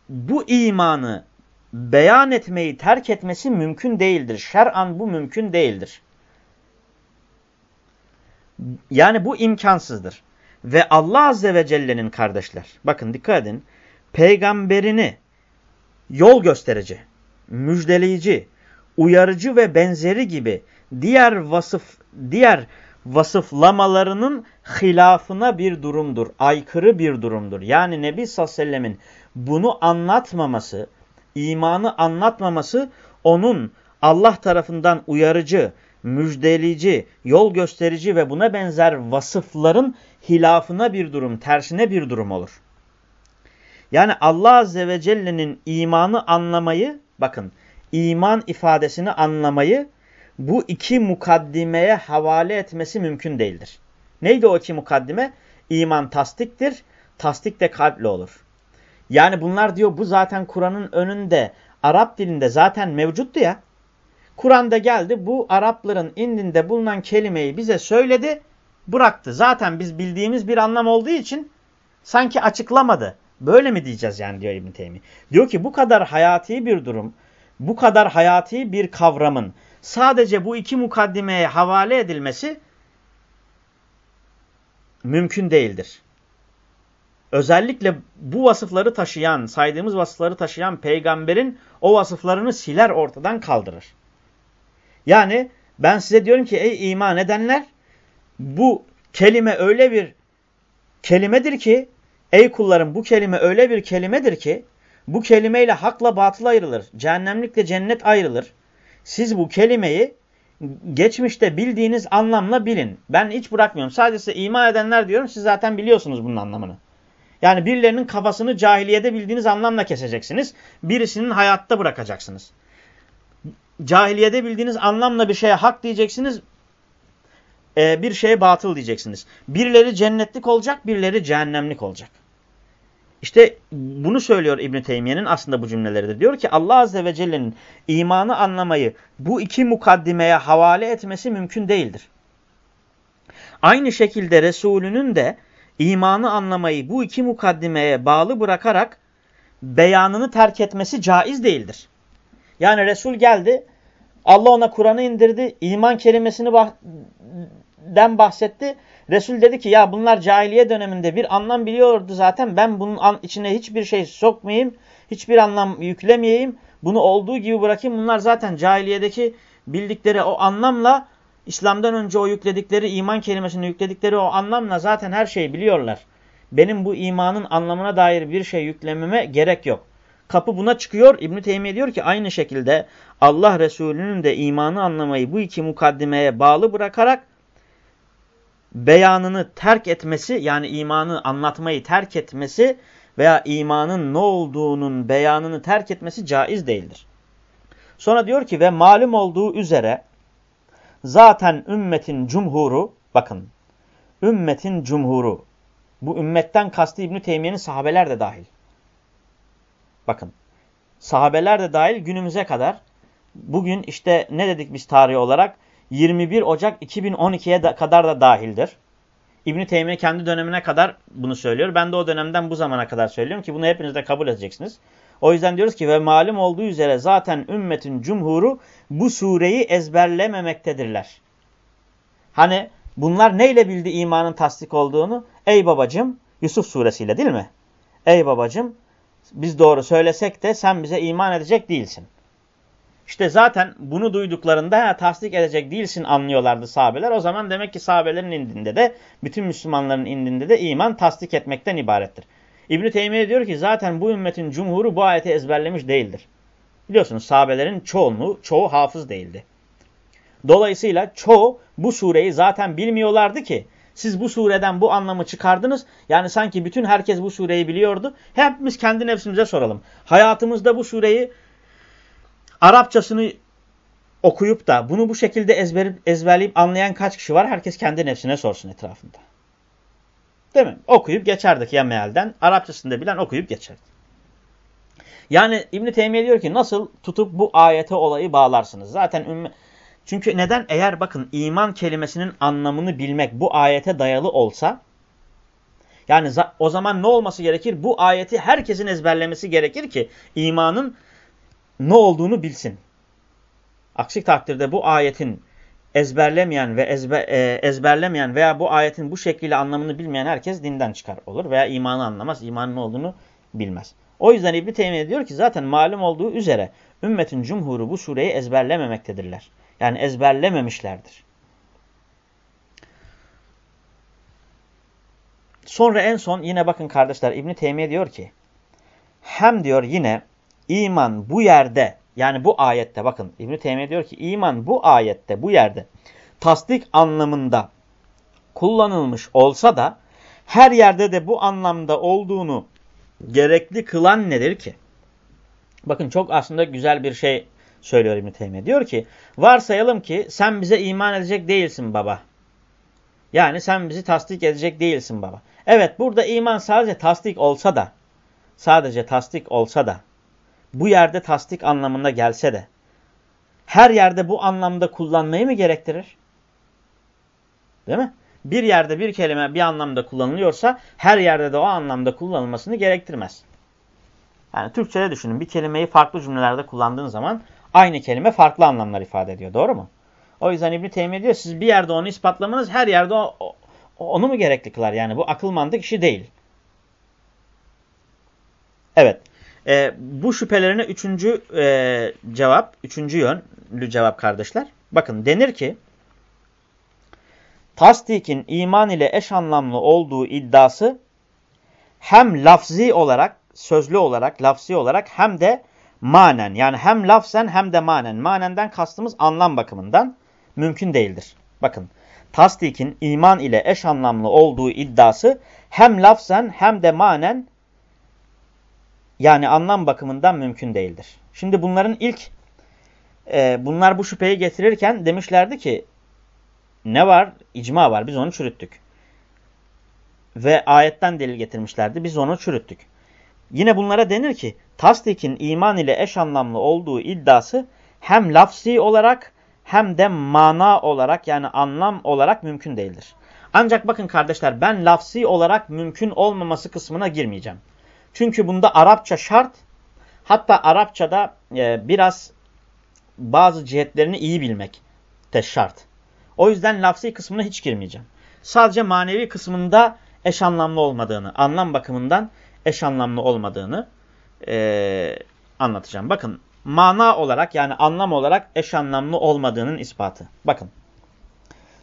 bu imanı beyan etmeyi terk etmesi mümkün değildir. Şer'an bu mümkün değildir. Yani bu imkansızdır. Ve Allah Azze ve Celle'nin kardeşler, bakın dikkat edin, peygamberini yol gösterici, müjdeleyici, uyarıcı ve benzeri gibi diğer vasıf, diğer vasıflamalarının hilafına bir durumdur. Aykırı bir durumdur. Yani Nebi sallallahu aleyhi ve sellemin bunu anlatmaması, imanı anlatmaması onun Allah tarafından uyarıcı, müjdeleyici, yol gösterici ve buna benzer vasıfların hilafına bir durum, tersine bir durum olur. Yani Allah Azze ve Celle'nin imanı anlamayı, bakın iman ifadesini anlamayı bu iki mukaddimeye havale etmesi mümkün değildir. Neydi o iki mukaddime? İman tasdiktir, tasdik de kalple olur. Yani bunlar diyor bu zaten Kur'an'ın önünde Arap dilinde zaten mevcuttu ya. Kur'an'da geldi bu Arapların indinde bulunan kelimeyi bize söyledi, bıraktı. Zaten biz bildiğimiz bir anlam olduğu için sanki açıklamadı. Böyle mi diyeceğiz yani diyor İbn Teymi. Diyor ki bu kadar hayati bir durum, bu kadar hayati bir kavramın sadece bu iki mukaddimeye havale edilmesi mümkün değildir. Özellikle bu vasıfları taşıyan, saydığımız vasıfları taşıyan peygamberin o vasıflarını siler ortadan kaldırır. Yani ben size diyorum ki ey iman edenler bu kelime öyle bir kelimedir ki ey kullarım bu kelime öyle bir kelimedir ki bu kelimeyle hakla batıl ayrılır. Cehennemlikle cennet ayrılır. Siz bu kelimeyi geçmişte bildiğiniz anlamla bilin. Ben hiç bırakmıyorum. Sadece iman edenler diyorum. Siz zaten biliyorsunuz bunun anlamını. Yani birilerinin kafasını cahiliyede bildiğiniz anlamla keseceksiniz. Birisinin hayatta bırakacaksınız. Cahiliyede bildiğiniz anlamla bir şeye hak diyeceksiniz. bir şeye batıl diyeceksiniz. Birileri cennetlik olacak, birileri cehennemlik olacak. İşte bunu söylüyor İbn Teymiye'nin aslında bu cümleleri de. Diyor ki Allah Azze ve Celle'nin imanı anlamayı bu iki mukaddimeye havale etmesi mümkün değildir. Aynı şekilde Resulünün de imanı anlamayı bu iki mukaddimeye bağlı bırakarak beyanını terk etmesi caiz değildir. Yani Resul geldi, Allah ona Kur'an'ı indirdi, iman kelimesini bah den bahsetti. Resul dedi ki ya bunlar cahiliye döneminde bir anlam biliyordu zaten ben bunun içine hiçbir şey sokmayayım, hiçbir anlam yüklemeyeyim, bunu olduğu gibi bırakayım. Bunlar zaten cahiliyedeki bildikleri o anlamla İslam'dan önce o yükledikleri iman kelimesini yükledikleri o anlamla zaten her şeyi biliyorlar. Benim bu imanın anlamına dair bir şey yüklememe gerek yok. Kapı buna çıkıyor. İbn-i Teymiye diyor ki aynı şekilde Allah Resulü'nün de imanı anlamayı bu iki mukaddimeye bağlı bırakarak beyanını terk etmesi yani imanı anlatmayı terk etmesi veya imanın ne olduğunun beyanını terk etmesi caiz değildir. Sonra diyor ki ve malum olduğu üzere zaten ümmetin cumhuru bakın ümmetin cumhuru bu ümmetten kastı İbn Teymiye'nin sahabeler de dahil. Bakın sahabeler de dahil günümüze kadar bugün işte ne dedik biz tarih olarak 21 Ocak 2012'ye kadar da dahildir. İbn-i Teymiye kendi dönemine kadar bunu söylüyor. Ben de o dönemden bu zamana kadar söylüyorum ki bunu hepiniz de kabul edeceksiniz. O yüzden diyoruz ki ve malum olduğu üzere zaten ümmetin cumhuru bu sureyi ezberlememektedirler. Hani bunlar neyle bildi imanın tasdik olduğunu? Ey babacım Yusuf suresiyle değil mi? Ey babacım biz doğru söylesek de sen bize iman edecek değilsin. İşte zaten bunu duyduklarında ya, tasdik edecek değilsin anlıyorlardı sahabeler. O zaman demek ki sahabelerin indinde de bütün Müslümanların indinde de iman tasdik etmekten ibarettir. İbn-i Teymiye diyor ki zaten bu ümmetin cumhuru bu ayeti ezberlemiş değildir. Biliyorsunuz sahabelerin çoğunluğu, çoğu hafız değildi. Dolayısıyla çoğu bu sureyi zaten bilmiyorlardı ki siz bu sureden bu anlamı çıkardınız. Yani sanki bütün herkes bu sureyi biliyordu. Hepimiz kendi nefsimize soralım. Hayatımızda bu sureyi Arapçasını okuyup da bunu bu şekilde ezber, ezberleyip anlayan kaç kişi var? Herkes kendi nefsine sorsun etrafında. Değil mi? Okuyup geçerdik ya mealden. Arapçasını da bilen okuyup geçerdi. Yani İbn Teymiye diyor ki nasıl tutup bu ayete olayı bağlarsınız? Zaten ümme... Çünkü neden? Eğer bakın iman kelimesinin anlamını bilmek bu ayete dayalı olsa yani o zaman ne olması gerekir? Bu ayeti herkesin ezberlemesi gerekir ki imanın ne olduğunu bilsin. Aksi takdirde bu ayetin ezberlemeyen ve ezber, e, ezberlemeyen veya bu ayetin bu şekliyle anlamını bilmeyen herkes dinden çıkar olur veya imanı anlamaz, imanın ne olduğunu bilmez. O yüzden İbni Teymiye diyor ki zaten malum olduğu üzere ümmetin cumhuru bu sureyi ezberlememektedirler. Yani ezberlememişlerdir. sonra en son yine bakın kardeşler İbn Teymiye diyor ki hem diyor yine iman bu yerde yani bu ayette bakın İbn Teymiye diyor ki iman bu ayette bu yerde tasdik anlamında kullanılmış olsa da her yerde de bu anlamda olduğunu gerekli kılan nedir ki? Bakın çok aslında güzel bir şey söylüyor İbn Teymiye. Diyor ki varsayalım ki sen bize iman edecek değilsin baba. Yani sen bizi tasdik edecek değilsin baba. Evet burada iman sadece tasdik olsa da sadece tasdik olsa da bu yerde tasdik anlamında gelse de her yerde bu anlamda kullanmayı mı gerektirir? Değil mi? Bir yerde bir kelime bir anlamda kullanılıyorsa her yerde de o anlamda kullanılmasını gerektirmez. Yani Türkçe'de düşünün bir kelimeyi farklı cümlelerde kullandığın zaman aynı kelime farklı anlamlar ifade ediyor. Doğru mu? O yüzden İbn-i Teymiye diyor siz bir yerde onu ispatlamanız her yerde o, o, onu mu gerekli kılar? Yani bu akıl mantık işi değil. Evet. E, bu şüphelerine üçüncü e, cevap, üçüncü yönlü cevap kardeşler. Bakın denir ki tasdikin iman ile eş anlamlı olduğu iddiası hem lafzi olarak, sözlü olarak, lafzi olarak hem de manen yani hem lafzen hem de manen. Manenden kastımız anlam bakımından mümkün değildir. Bakın tasdikin iman ile eş anlamlı olduğu iddiası hem lafzen hem de manen yani anlam bakımından mümkün değildir. Şimdi bunların ilk e, bunlar bu şüpheyi getirirken demişlerdi ki ne var? İcma var. Biz onu çürüttük. Ve ayetten delil getirmişlerdi. Biz onu çürüttük. Yine bunlara denir ki tasdikin iman ile eş anlamlı olduğu iddiası hem lafsi olarak hem de mana olarak yani anlam olarak mümkün değildir. Ancak bakın kardeşler ben lafsi olarak mümkün olmaması kısmına girmeyeceğim. Çünkü bunda Arapça şart hatta Arapçada e, biraz bazı cihetlerini iyi bilmek de şart. O yüzden lafsi kısmına hiç girmeyeceğim. Sadece manevi kısmında eş anlamlı olmadığını, anlam bakımından eş anlamlı olmadığını e, anlatacağım. Bakın mana olarak yani anlam olarak eş anlamlı olmadığının ispatı. Bakın.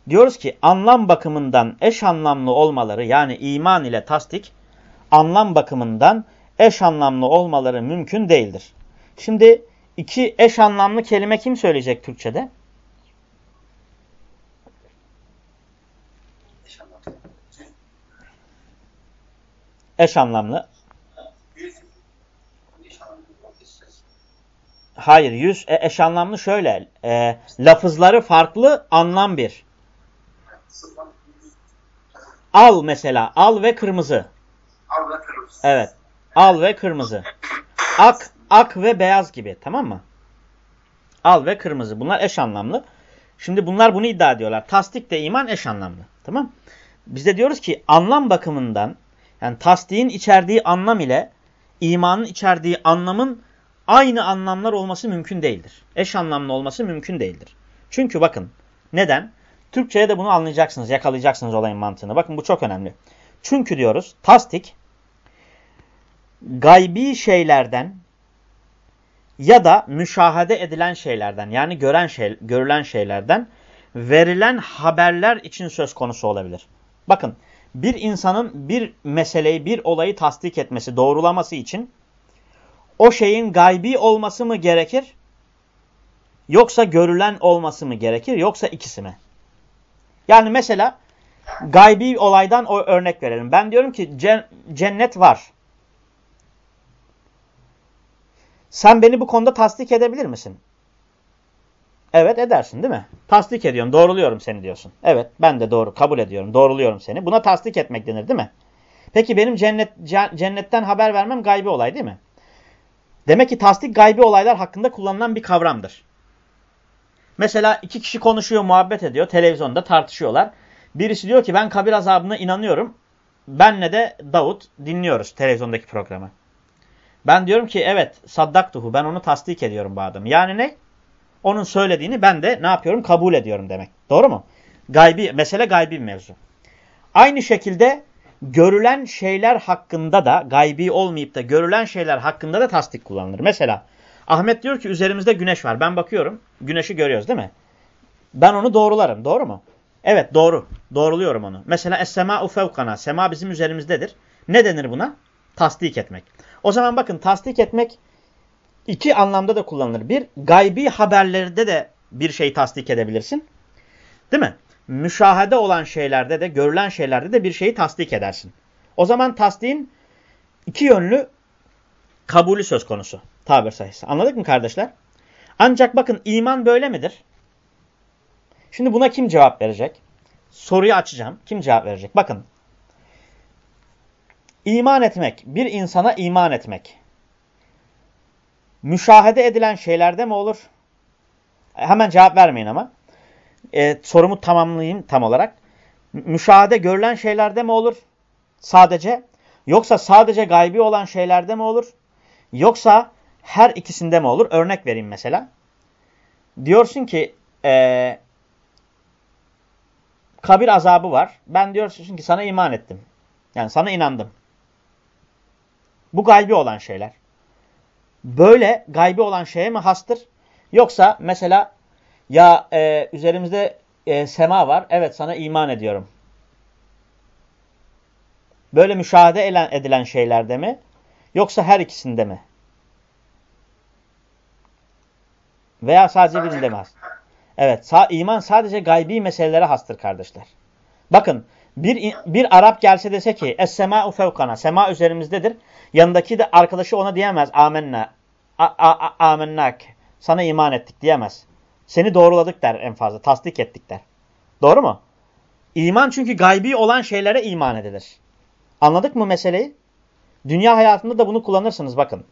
Diyoruz ki anlam bakımından eş anlamlı olmaları yani iman ile tasdik anlam bakımından eş anlamlı olmaları mümkün değildir. Şimdi iki eş anlamlı kelime kim söyleyecek Türkçe'de? Eş anlamlı. Hayır yüz e, eş anlamlı şöyle. E, lafızları farklı anlam bir. Al mesela. Al ve kırmızı. Al ve kırmızı. Evet. Al ve kırmızı. Ak, ak ve beyaz gibi. Tamam mı? Al ve kırmızı. Bunlar eş anlamlı. Şimdi bunlar bunu iddia ediyorlar. Tasdik de iman eş anlamlı. Tamam Biz de diyoruz ki anlam bakımından yani tasdiğin içerdiği anlam ile imanın içerdiği anlamın aynı anlamlar olması mümkün değildir. Eş anlamlı olması mümkün değildir. Çünkü bakın neden? Türkçe'ye de bunu anlayacaksınız, yakalayacaksınız olayın mantığını. Bakın bu çok önemli. Çünkü diyoruz tasdik gaybi şeylerden ya da müşahede edilen şeylerden yani gören şey, görülen şeylerden verilen haberler için söz konusu olabilir. Bakın bir insanın bir meseleyi, bir olayı tasdik etmesi, doğrulaması için o şeyin gaybi olması mı gerekir? Yoksa görülen olması mı gerekir? Yoksa ikisi mi? Yani mesela gaybi olaydan o örnek verelim. Ben diyorum ki cennet var. Sen beni bu konuda tasdik edebilir misin? Evet edersin değil mi? Tasdik ediyorum, doğruluyorum seni diyorsun. Evet ben de doğru kabul ediyorum, doğruluyorum seni. Buna tasdik etmek denir değil mi? Peki benim cennet, cennetten haber vermem gaybi olay değil mi? Demek ki tasdik gaybi olaylar hakkında kullanılan bir kavramdır. Mesela iki kişi konuşuyor, muhabbet ediyor, televizyonda tartışıyorlar. Birisi diyor ki ben kabir azabına inanıyorum. Benle de Davut dinliyoruz televizyondaki programı. Ben diyorum ki evet saddaktuhu ben onu tasdik ediyorum bu adamı. Yani ne? Onun söylediğini ben de ne yapıyorum? Kabul ediyorum demek. Doğru mu? Gaybi, mesele gaybi mevzu. Aynı şekilde görülen şeyler hakkında da gaybi olmayıp da görülen şeyler hakkında da tasdik kullanılır. Mesela Ahmet diyor ki üzerimizde güneş var. Ben bakıyorum güneşi görüyoruz değil mi? Ben onu doğrularım. Doğru mu? Evet doğru. Doğruluyorum onu. Mesela es-sema'u fevkana. Sema bizim üzerimizdedir. Ne denir buna? Tasdik etmek. O zaman bakın tasdik etmek iki anlamda da kullanılır. Bir, gaybi haberlerde de bir şey tasdik edebilirsin. Değil mi? Müşahede olan şeylerde de, görülen şeylerde de bir şeyi tasdik edersin. O zaman tasdiğin iki yönlü kabulü söz konusu. Tabir sayısı. Anladık mı kardeşler? Ancak bakın iman böyle midir? Şimdi buna kim cevap verecek? Soruyu açacağım. Kim cevap verecek? Bakın. İman etmek, bir insana iman etmek. Müşahede edilen şeylerde mi olur? Hemen cevap vermeyin ama. Ee, sorumu tamamlayayım tam olarak. Müşahede görülen şeylerde mi olur? Sadece. Yoksa sadece gaybi olan şeylerde mi olur? Yoksa her ikisinde mi olur? Örnek vereyim mesela. Diyorsun ki ee, kabir azabı var. Ben diyorsun ki sana iman ettim. Yani sana inandım. Bu gaybi olan şeyler. Böyle gaybi olan şeye mi hastır? Yoksa mesela ya e, üzerimizde e, sema var. Evet sana iman ediyorum. Böyle müşahede edilen şeylerde mi? Yoksa her ikisinde mi? Veya sadece birinde mi? Evet, iman sadece gaybi meselelere hastır kardeşler. Bakın, bir, bir Arap gelse dese ki, Es-semâ'u fevkana, sema üzerimizdedir. Yanındaki de arkadaşı ona diyemez, amenna, amennak, sana iman ettik diyemez. Seni doğruladık der en fazla, tasdik ettik der. Doğru mu? İman çünkü gaybi olan şeylere iman edilir. Anladık mı meseleyi? Dünya hayatında da bunu kullanırsınız bakın.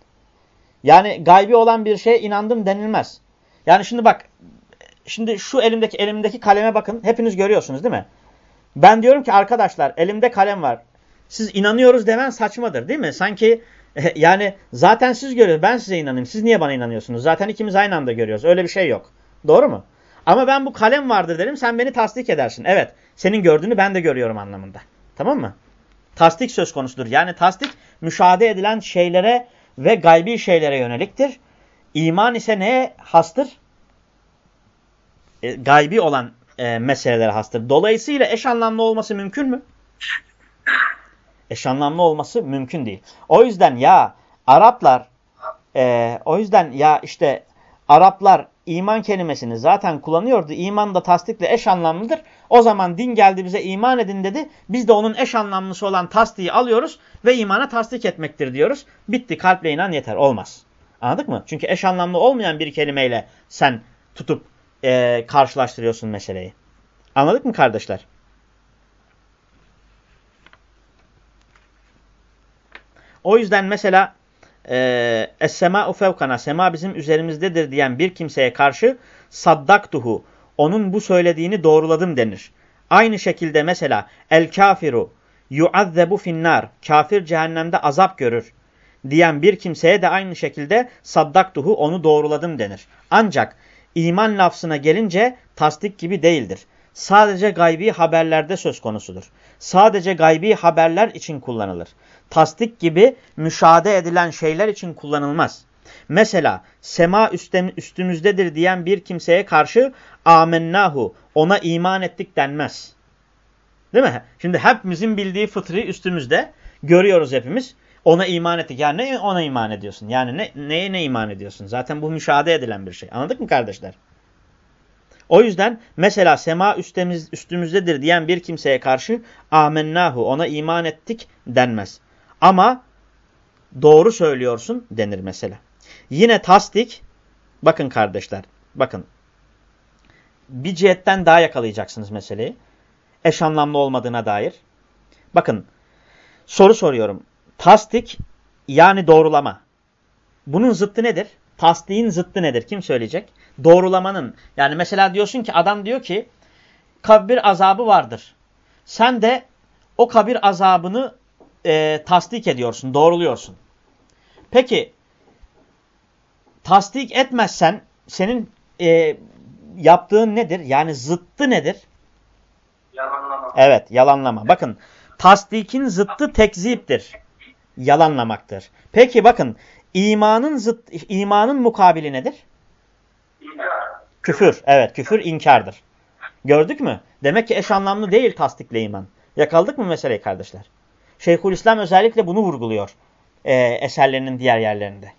Yani gaybi olan bir şeye inandım denilmez. Yani şimdi bak, şimdi şu elimdeki elimdeki kaleme bakın. Hepiniz görüyorsunuz değil mi? Ben diyorum ki arkadaşlar elimde kalem var. Siz inanıyoruz demen saçmadır değil mi? Sanki yani zaten siz görüyorsunuz. Ben size inanayım. Siz niye bana inanıyorsunuz? Zaten ikimiz aynı anda görüyoruz. Öyle bir şey yok. Doğru mu? Ama ben bu kalem vardır derim. Sen beni tasdik edersin. Evet. Senin gördüğünü ben de görüyorum anlamında. Tamam mı? Tasdik söz konusudur. Yani tasdik müşahede edilen şeylere ve gaybi şeylere yöneliktir. İman ise neye hastır? E, gaybi olan e, meselelere hastır. Dolayısıyla eş anlamlı olması mümkün mü? Eş anlamlı olması mümkün değil. O yüzden ya Araplar e, o yüzden ya işte Araplar iman kelimesini zaten kullanıyordu. İman da tasdikle eş anlamlıdır. O zaman din geldi bize iman edin dedi. Biz de onun eş anlamlısı olan tasdiği alıyoruz ve imana tasdik etmektir diyoruz. Bitti kalple inan yeter. Olmaz. Anladık mı? Çünkü eş anlamlı olmayan bir kelimeyle sen tutup e, karşılaştırıyorsun meseleyi. Anladık mı kardeşler? O yüzden mesela e, Es-semâ'u fevkana, sema bizim üzerimizdedir diyen bir kimseye karşı saddaktuhu, onun bu söylediğini doğruladım denir. Aynı şekilde mesela el kafiru yuazzebu finnar, kafir cehennemde azap görür diyen bir kimseye de aynı şekilde saddaktuhu, onu doğruladım denir. Ancak iman lafzına gelince tasdik gibi değildir. Sadece gaybi haberlerde söz konusudur. Sadece gaybi haberler için kullanılır. Tasdik gibi müşahede edilen şeyler için kullanılmaz. Mesela sema üstümüzdedir diyen bir kimseye karşı amennahu ona iman ettik denmez. Değil mi? Şimdi hepimizin bildiği fıtri üstümüzde görüyoruz hepimiz. Ona iman ettik. Yani ne ona iman ediyorsun? Yani ne, neye ne iman ediyorsun? Zaten bu müşahede edilen bir şey. Anladık mı kardeşler? O yüzden mesela sema üstümüz, üstümüzdedir diyen bir kimseye karşı amennahu ona iman ettik denmez. Ama doğru söylüyorsun denir mesela. Yine tasdik bakın kardeşler bakın bir cihetten daha yakalayacaksınız meseleyi. Eş anlamlı olmadığına dair. Bakın soru soruyorum. Tasdik yani doğrulama. Bunun zıttı nedir? Tasdiğin zıttı nedir? Kim söyleyecek? Doğrulamanın. Yani mesela diyorsun ki adam diyor ki kabir azabı vardır. Sen de o kabir azabını e, tasdik ediyorsun, doğruluyorsun. Peki tasdik etmezsen senin e, yaptığın nedir? Yani zıttı nedir? Yalanlama. Evet, yalanlama. Bakın tasdikin zıttı tekziptir. Yalanlamaktır. Peki bakın imanın zıt imanın mukabili nedir? İnkar. Küfür. Evet, küfür inkardır. Gördük mü? Demek ki eş anlamlı değil tasdikle iman. Yakaladık mı meseleyi kardeşler? Şeyhülislam özellikle bunu vurguluyor e, eserlerinin diğer yerlerinde.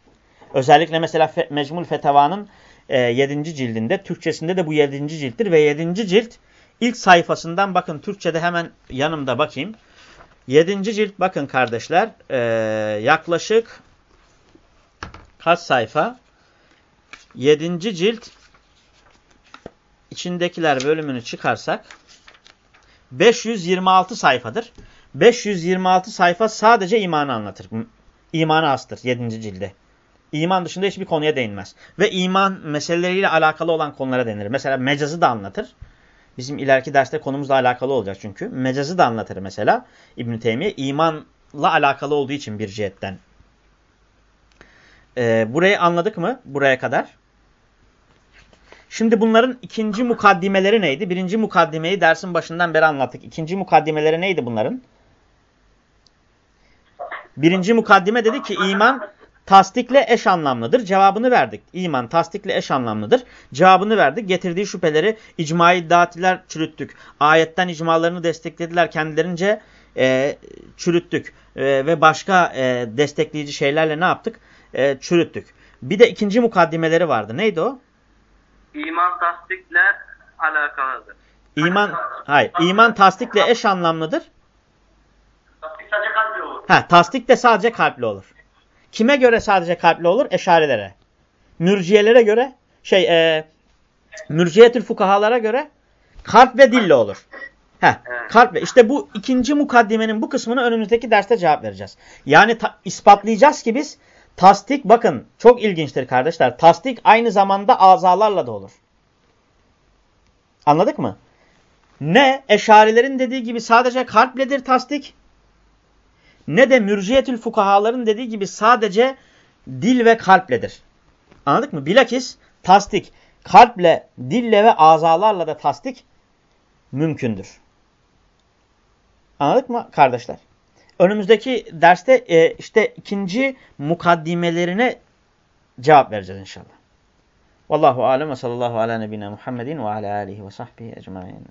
Özellikle mesela Fe, Mecmul Fetava'nın e, 7. cildinde, Türkçesinde de bu 7. cilttir ve 7. cilt ilk sayfasından bakın Türkçe'de hemen yanımda bakayım. 7. cilt bakın kardeşler e, yaklaşık kaç sayfa? 7. cilt içindekiler bölümünü çıkarsak 526 sayfadır. 526 sayfa sadece imanı anlatır. İmanı astır 7. cilde. İman dışında hiçbir konuya değinmez. Ve iman meseleleriyle alakalı olan konulara denir. Mesela mecazı da anlatır. Bizim ileriki derste konumuzla alakalı olacak çünkü. Mecazı da anlatır mesela İbn-i Teymiye. İmanla alakalı olduğu için bir cihetten. Ee, burayı anladık mı? Buraya kadar. Şimdi bunların ikinci mukaddimeleri neydi? Birinci mukaddimeyi dersin başından beri anlattık. İkinci mukaddimeleri neydi bunların? Birinci mukaddime dedi ki iman tasdikle eş anlamlıdır. Cevabını verdik. İman tasdikle eş anlamlıdır. Cevabını verdik. Getirdiği şüpheleri icma iddiatiler çürüttük. Ayetten icmalarını desteklediler. Kendilerince e, çürüttük. E, ve başka e, destekleyici şeylerle ne yaptık? E, çürüttük. Bir de ikinci mukaddimeleri vardı. Neydi o? İman tasdikle alakalıdır. İman, hayır. İman tasdikle eş anlamlıdır. Tasdik sadece kalbi olur. Ha, tasdik de sadece kalple olur. Kime göre sadece kalple olur? Eşarilere. Mürciyelere göre, şey, e, mürciyetül fukahalara göre kalp ve dille olur. Heh, kalp ve işte bu ikinci mukaddimenin bu kısmını önümüzdeki derste cevap vereceğiz. Yani ispatlayacağız ki biz tasdik bakın çok ilginçtir kardeşler. Tasdik aynı zamanda azalarla da olur. Anladık mı? Ne eşarilerin dediği gibi sadece kalpledir tasdik ne de mürciyetül fukahaların dediği gibi sadece dil ve kalpledir. Anladık mı? Bilakis tasdik kalple, dille ve azalarla da tasdik mümkündür. Anladık mı kardeşler? Önümüzdeki derste e, işte ikinci mukaddimelerine cevap vereceğiz inşallah. Vallahu alem ve sallallahu ala nebine Muhammedin ve ala alihi ve sahbihi ecmain.